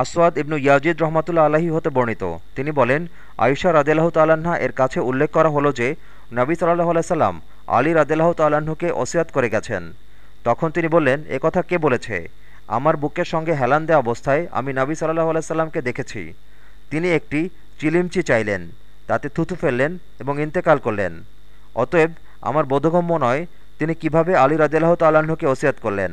আসওয়াদ ইবনু Yazid রহমাতুল্লা আলাহি হতে বর্ণিত। তিনি বলেন আয়ুষা রাদেলাহ তাল্লাহা এর কাছে উল্লেখ করা হলো যে, নবী সাল্লাহ আলাইসাল্লাম আলী রাদেলাহ তাল্লাহ্নকে ওসিয়াত করে গেছেন। তখন তিনি বললেন, এ কথা কে বলেছে? আমার বুকের সঙ্গে হেলান দেওয়া অবস্থায় আমি নবী সাল্লাহ আলাইসাল্লামকে দেখেছি। তিনি একটি চিলিমচি চাইলেন, তাতে থুথু ফেললেন এবং ইন্তেকাল করলেন। অতএব আমার বোধগম্য নয় তিনি কীভাবে আলী রাদেলাহ তাল্লাহ্নকে ওসিয়াত করলেন।